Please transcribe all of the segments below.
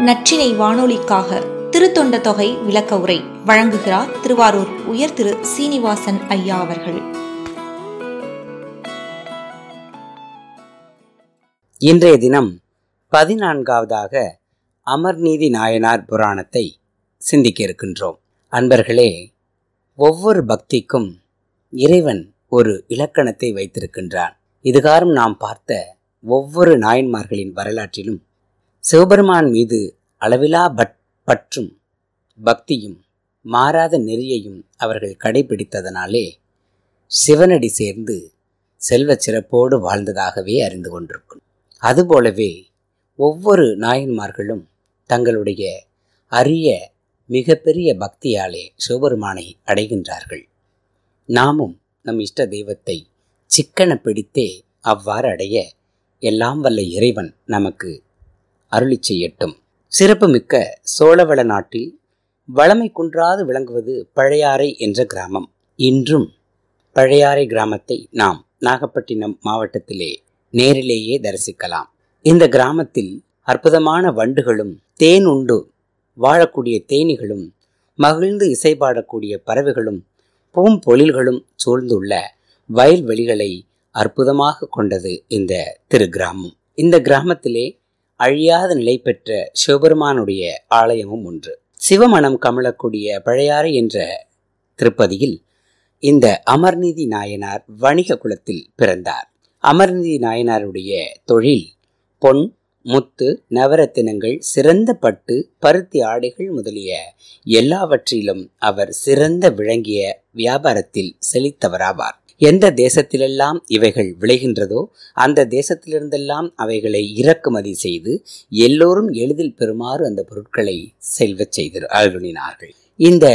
நற்றினை வானொலிக்காக திருத்தொண்ட தொகை விளக்க உரை வழங்குகிறார் திருவாரூர் உயர் திரு சீனிவாசன் ஐயா அவர்கள். இன்றைய தினம் பதினான்காவதாக அமர்நீதி நாயனார் புராணத்தை சிந்திக்க இருக்கின்றோம். அன்பர்களே ஒவ்வொரு பக்திக்கும் இறைவன் ஒரு இலக்கணத்தை வைத்திருக்கின்றான். இதுகாரும் நாம் பார்த்த ஒவ்வொரு நாயன்மார்களின் வரலாற்றிலும் சிவபெருமான் மீது அளவிலா பட் பற்றும் பக்தியும் மாறாத நெறியையும் அவர்கள் கடைபிடித்ததனாலே சிவனடி சேர்ந்து செல்வச் சிறப்போடு வாழ்ந்ததாகவே அறிந்து கொண்டிருக்கும். அதுபோலவே ஒவ்வொரு நாயன்மார்களும் தங்களுடைய அரிய மிகப்பெரிய பக்தியாலே சிவபெருமானை அடைகின்றார்கள். நாமும் நம் இஷ்ட தெய்வத்தை சிக்கன பிடித்தே அவ்வாறு அடைய எல்லாம் வல்ல இறைவன் நமக்கு அருளி செய்யட்டும் சிறப்புமிக்க சோழவள நாட்டில் வளமை குன்றாது விளங்குவது பழையாறை என்ற கிராமம். இன்றும் பழையாறை கிராமத்தை நாம் நாகப்பட்டினம் மாவட்டத்திலே நேரிலேயே தரிசிக்கலாம். இந்த கிராமத்தில் அற்புதமான வண்டுகளும் தேன் உண்டு வாழக்கூடிய தேனிகளும் மகிழ்ந்து இசைபாடக்கூடிய பறவைகளும் பூம்பொழில்களும் சூழ்ந்துள்ள வயல்வெளிகளை அற்புதமாக கொண்டது இந்த திரு கிராமம் இந்த கிராமத்திலே அழியாத நிலை பெற்ற சிவபெருமானுடைய ஆலயமும் ஒன்று. சிவமணம் கமலக்கூடிய பழையாறு என்ற திருப்பதியில் இந்த அமர்நீதி நாயனார் வணிக குலத்தில் பிறந்தார். அமர்நீதி நாயனாருடைய தொழில் பொன் முத்து நவரத்தினங்கள் சிறந்த பட்டு பருத்தி ஆடைகள் முதலிய எல்லாவற்றிலும் அவர் சிறந்த விளங்கிய வியாபாரத்தில் செழித்தவராவார். எந்த தேசத்திலெல்லாம் இவைகள் விளைகின்றதோ அந்த தேசத்திலிருந்தெல்லாம் அவைகளை இறக்குமதி செய்து எல்லோரும் எளிதில் பெறுமாறு அந்த பொருட்களை செல்வச் செய்து அருளினார்கள். இந்த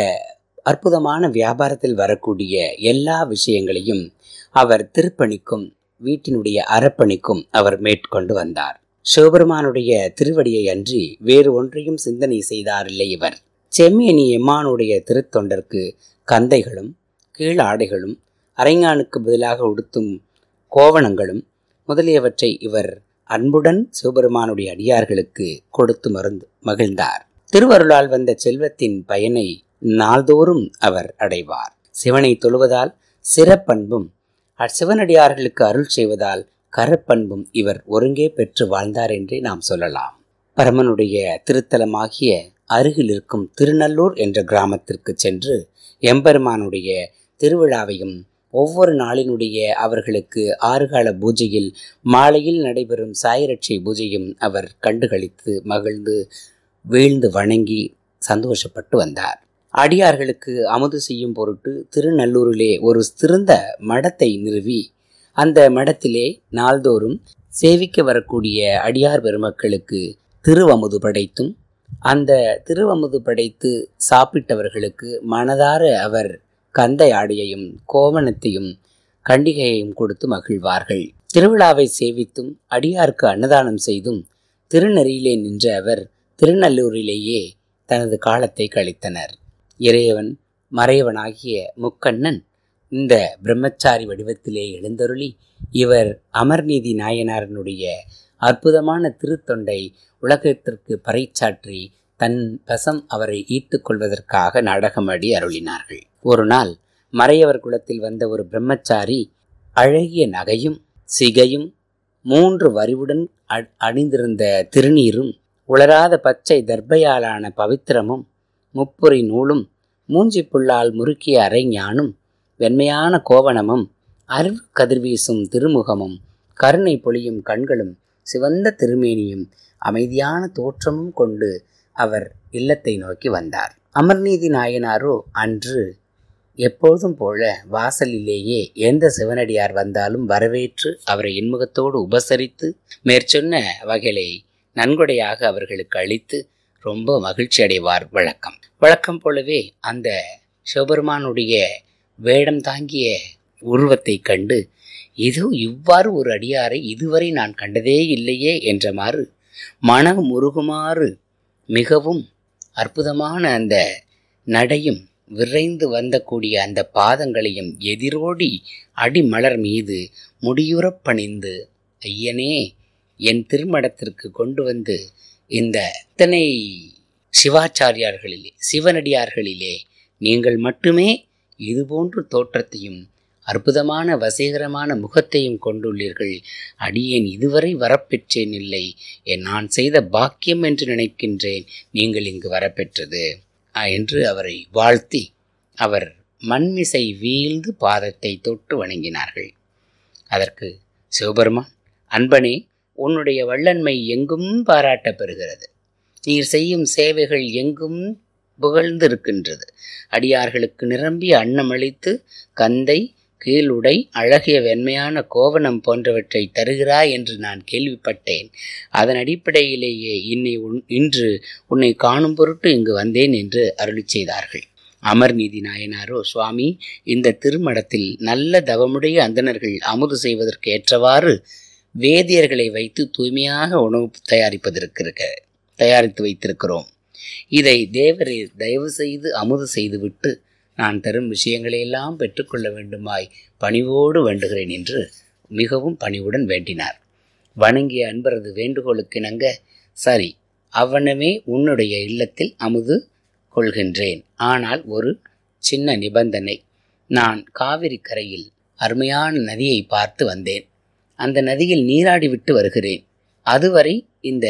அற்புதமான வியாபாரத்தில் வரக்கூடிய எல்லா விஷயங்களையும் அவர் திருப்பணிக்கும் வீட்டினுடைய அறப்பணிக்கும் அவர் மேற்கொண்டு வந்தார். சிவபெருமானுடைய திருவடியை அன்றி வேறு ஒன்றையும் சிந்தனை செய்தாரில்லை இவர். செம்மியனி எம்மானுடைய திருத்தொண்டர்க்கு கந்தைகளும் கீழாடைகளும் அரைஞானுக்கு பதிலாக உடுத்தும் கோவணங்களும் முதலியவற்றை இவர் அன்புடன் சிவபெருமானுடைய அடியார்களுக்கு கொடுத்து மருந்து மகிழ்ந்தார். திருவருளால் வந்த செல்வத்தின் பயனை நாள்தோறும் அவர் அடைவார். சிவனை தொழுவதால் சிறப்பண்பும் சிவனடியார்களுக்கு அருள் செய்வதால் கரப்பண்பும் இவர் ஒருங்கே பெற்று வாழ்ந்தார் என்றே நாம் சொல்லலாம். பரமனுடைய திருத்தலமாகிய அருகில் இருக்கும் திருநல்லூர் என்ற கிராமத்திற்கு சென்று எம்பெருமானுடைய திருவிழாவையும் ஒவ்வொரு நாளினுடைய அவர்களுக்கு ஆறுகால பூஜையில் மாலையில் நடைபெறும் சாயரட்சை பூஜையும் அவர் கண்டுகளித்து மகிழ்ந்து வீழ்ந்து வணங்கி சந்தோஷப்பட்டு வந்தார். அடியார்களுக்கு அமுது செய்யும் பொருட்டு திருநல்லூரிலே ஒரு சிறந்த மடத்தை நிறுவி அந்த மடத்திலே நாள்தோறும் சேவிக்க வரக்கூடிய அடியார் பெருமக்களுக்கு திருவமுது படைத்தும் அந்த திருவமுது படைத்து சாப்பிட்டவர்களுக்கு மனதார அவர் கந்தையாடியையும் கோவணத்தையும் கண்டிகையையும் கொடுத்து மகிழ்வார்கள். திருவிழாவை சேவித்தும் அடியாருக்கு அன்னதானம் செய்தும் திருநெறியிலே நின்ற அவர் திருநல்லூரிலேயே தனது காலத்தை கழித்தனர். இறையவன் மறையவனாகிய முக்கண்ணன் இந்த பிரம்மச்சாரி வடிவத்திலே எழுந்தருளி இவர் அமர்நீதி நாயனாரனுடைய அற்புதமான திருத்தொண்டை உலகத்திற்கு பறைச்சாற்றி தன் வசம் அவரை ஈர்த்துக் கொள்வதற்காக நாடகமாடி அருளினார்கள். ஒரு நாள் மறையவர் குலத்தில் வந்த ஒரு பிரம்மச்சாரி அழகிய நகையும் சிகையும் மூன்று வரிவுடன் அணிந்திருந்த திருநீரும் உளராத பச்சை தர்பையாலான பவித்திரமும் முப்புரி நூலும் மூஞ்சி புல்லால் முறுக்கிய அரைஞானும் வெண்மையான கோவணமும் அருள் கதிர்வீசும் திருமுகமும் கருணை பொழியும் கண்களும் சிவந்த திருமேனியும் அமைதியான தோற்றமும் கொண்டு அவர் இல்லத்தை நோக்கி வந்தார். அமர்நீதி நாயனாரோ அன்று எப்போதும் போல வாசலிலேயே எந்த சிவனடியார் வந்தாலும் வரவேற்று அவரை இன்முகத்தோடு உபசரித்து மேற்சொன்ன வகையை நன்கொடையாக அவர்களுக்கு அளித்து ரொம்ப மகிழ்ச்சி அடைவார் வழக்கம். வழக்கம் போலவே அந்த சிவபெருமானுடைய வேடம் தாங்கிய உருவத்தை கண்டு இதோ இவ்வாறு ஒரு அடியாரை இதுவரை நான் கண்டதே இல்லையே என்றமாறு மனம் உருகுமாறு மிகவும் அற்புதமான அந்த நடையும் விரைந்து வந்தக்கூடிய அந்த பாதங்களையும் எதிரோடி அடிமலர் மீது முடியுறப் பணிந்து ஐயனே என் திருமடத்திற்கு கொண்டு வந்து இந்த இத்தனை சிவாச்சாரியார்களிலே சிவனடியார்களிலே நீங்கள் மட்டுமே இதுபோன்ற தோற்றத்தையும் அற்புதமான வசீகரமான முகத்தையும் கொண்டுள்ளீர்கள். அடியேன் இதுவரை வரப்பெற்றேன் இல்லை என் நான் செய்த பாக்கியம் என்று நினைக்கின்றேன். நீங்கள் இங்கு வரப்பெற்றது. என்று அவரை வாழ்த்தி அவர் மண்மிசை வீழ்ந்து பாதத்தை தொட்டு வணங்கினார்கள். அதற்கு சிவபெருமான் அன்பனே உன்னுடைய வள்ளன்மை எங்கும் பாராட்ட பெறுகிறது நீர் செய்யும் சேவைகள் எங்கும் புகழ்ந்து இருக்கின்றது அடியார்களுக்கு நிரம்பி அன்னமளித்து கந்தை கீழுடை அழகிய வெண்மையான கோவணம் போன்றவற்றை தருகிறாய் என்று நான் கேள்விப்பட்டேன். அதன் அடிப்படையிலேயே இன்னை உன் இன்று உன்னை காணும் பொருட்டு இங்கு வந்தேன் என்று அருளி செய்தார்கள். அமர்நீதி நாயனாரோ சுவாமி இந்த திருமடத்தில் நல்ல தவமுடைய அந்தணர்கள் அமுது செய்வதற்கு ஏற்றவாறு வேதியர்களை வைத்து தூய்மையாக உணவு தயாரிப்பதற்கு தயாரித்து வைத்திருக்கிறோம். இதை தேவரே தயவு செய்து அமுது செய்துவிட்டு நான் தரும் விஷயங்களையெல்லாம் பெற்றுக்கொள்ள வேண்டுமாய் பணிவோடு வேண்டுகிறேன் என்று மிகவும் பணிவுடன் வேண்டினார். வணங்கிய அன்பரது வேண்டுகோளுக்கு நங்க சரி அவ்வனமே உன்னுடைய இல்லத்தில் அமுது கொள்கின்றேன். ஆனால் ஒரு சின்ன நிபந்தனை. நான் காவிரி கரையில் அருமையான நதியை பார்த்து வந்தேன். அந்த நதியில் நீராடி விட்டு வருகிறேன். அதுவரை இந்த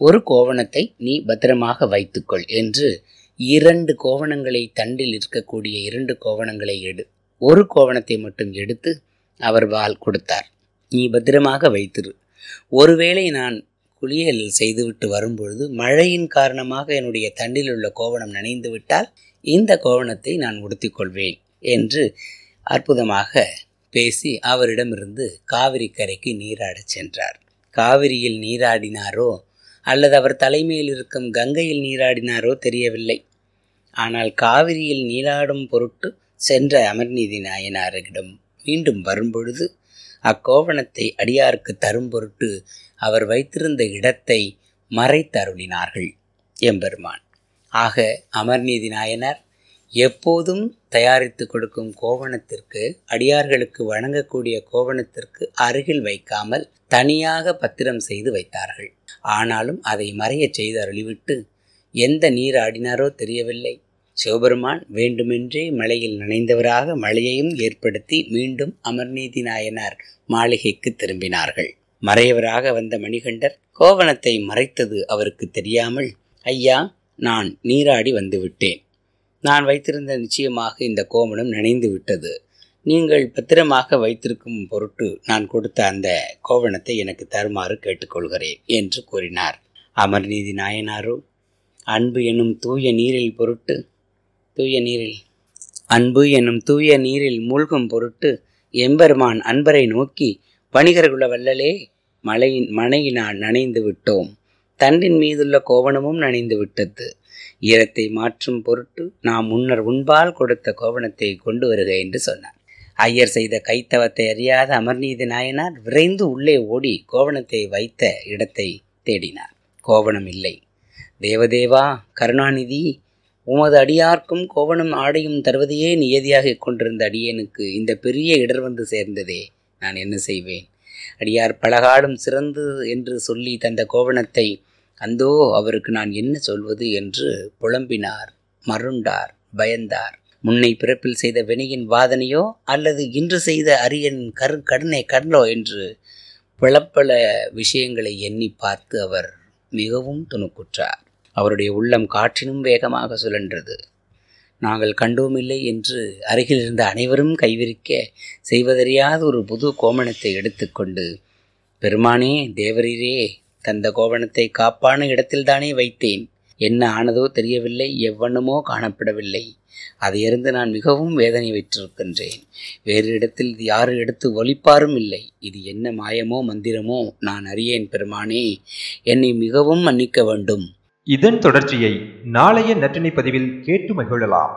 ஒரு கோவணத்தை நீ பத்திரமாக வைத்துக்கொள் என்று இரண்டு கோவணங்களை தண்டில் இருக்கக்கூடிய இரண்டு கோவணங்களை எடு. ஒரு கோவணத்தை மட்டும் எடுத்து அவர் வால் கொடுத்தார். நீ பத்திரமாக வைத்திரு. ஒருவேளை நான் குளியல் செய்துவிட்டு வரும்பொழுது மழையின் காரணமாக என்னுடைய தண்டில் உள்ள கோவணம் நனைந்து விட்டால் இந்த கோவணத்தை நான் உடுத்திக்கொள்வேன் என்று அற்புதமாக பேசி அவரிடமிருந்து காவிரி கரைக்கு நீராடச் சென்றார். காவிரியில் நீராடினாரோ அல்லது அவர் தலைமையில் இருக்கும் கங்கையில் நீராடினாரோ தெரியவில்லை. ஆனால் காவிரியில் நீராடும் பொருட்டு சென்ற அமர்நீதி நாயனாரிடம் மீண்டும் வரும்பொழுது அக்கோவணத்தை அடியாருக்கு தரும் பொருட்டு அவர் வைத்திருந்த இடத்தை மறைத்தருளினார்கள் எம்பெருமான். ஆக அமர்நீதி நாயனார் எப்போதும் தயாரித்து கொடுக்கும் கோவணத்திற்கு அடியார்களுக்கு வழங்கக்கூடிய கோவணத்திற்கு அருகில் வைக்காமல் தனியாக பத்திரம் செய்து வைத்தார்கள். ஆனாலும் அதை மறையச் செய்து அருளிவிட்டு எந்த நீர் ஆடினாரோ தெரியவில்லை. சிவபெருமான் வேண்டுமென்றே மலையில் நனைந்தவராக மழையையும் ஏற்படுத்தி மீண்டும் அமர்நீதி நாயனார் மாளிகைக்கு திரும்பினார்கள். மறையவராக வந்த மணிகண்டர் கோவணத்தை மறைத்தது அவருக்கு தெரியாமல் ஐயா நான் நீராடி வந்துவிட்டேன். நான் வைத்திருந்த நிச்சயமாக இந்த கோவணம் நனைந்து விட்டது. நீங்கள் பத்திரமாக வைத்திருக்கும் பொருட்டு நான் கொடுத்த அந்த கோவணத்தை எனக்கு தருமாறு கேட்டுக்கொள்கிறேன் என்று கூறினார். அமர்நீதி நாயனாரோ அன்பு எனும் தூய நீரில் பொருட்டு தூய நீரில். அன்பு என்னும் தூய நீரில் மூழ்கும் பொருட்டு எம்பெருமான் அன்பரை நோக்கி வணிகர்குல வல்லலே மழையின் மனையினால் நனைந்து விட்டோம். தண்டின் மீதுள்ள கோவணமும் நனைந்து விட்டது. ஈரத்தை மாற்றும் பொருட்டு நாம் முன்னர் உண்பால் கொடுத்த கோவணத்தை கொண்டு வருக என்று சொன்னார். ஐயர் செய்த கைத்தவத்தை அறியாத அமர்நீதி நாயனார் விரைந்து உள்ளே ஓடி கோவணத்தை வைத்த இடத்தை தேடினார். கோவணம் இல்லை. தேவதேவா கருணாநிதி உமது அடியார்க்கும் கோவணம் ஆடையும் தருவதையே நியதியாக கொண்டிருந்த அடியேனுக்கு இந்த பெரிய இடர் வந்து சேர்ந்ததே. நான் என்ன செய்வேன்? அடியார் பலகாடும் சிறந்து என்று சொல்லி தந்த கோவணத்தை அந்தோ அவருக்கு நான் என்ன சொல்வது? என்று புலம்பினார் மருண்டார் பயந்தார். முன்னை பிறப்பில் செய்த வினையின் வாதனையோ அல்லது இன்று செய்த அரியன் கரு கடனை கடலோ என்று பல விஷயங்களை எண்ணி பார்த்து அவர் மிகவும் துணுக்குற்றார். அவருடைய உள்ளம் காற்றினும் வேகமாக சுழன்றது. நாங்கள் கண்டோமில்லை என்று அருகில் இருந்த அனைவரும் கைவிரிக்க செய்வதறியாத ஒரு புது கோமணத்தை எடுத்துக்கொண்டு பெருமானே தேவரீரே தந்த கோவணத்தை காப்பான இடத்தில்தானே வைத்தேன். என்ன ஆனதோ தெரியவில்லை எவ்வண்ணமோ காணப்படவில்லை. அதையறிந்து நான் மிகவும் வேதனை வைத்திருக்கின்றேன். வேறு இடத்தில் இது யாரு எடுத்து ஒலிப்பாரும் இல்லை. இது என்ன மாயமோ மந்திரமோ நான் அறியேன் பெருமானே. என்னை மிகவும் மன்னிக்க வேண்டும். இதன் தொடர்ச்சியை நாளைய நற்றினை பதிவில் கேட்டு மகிழலாம்.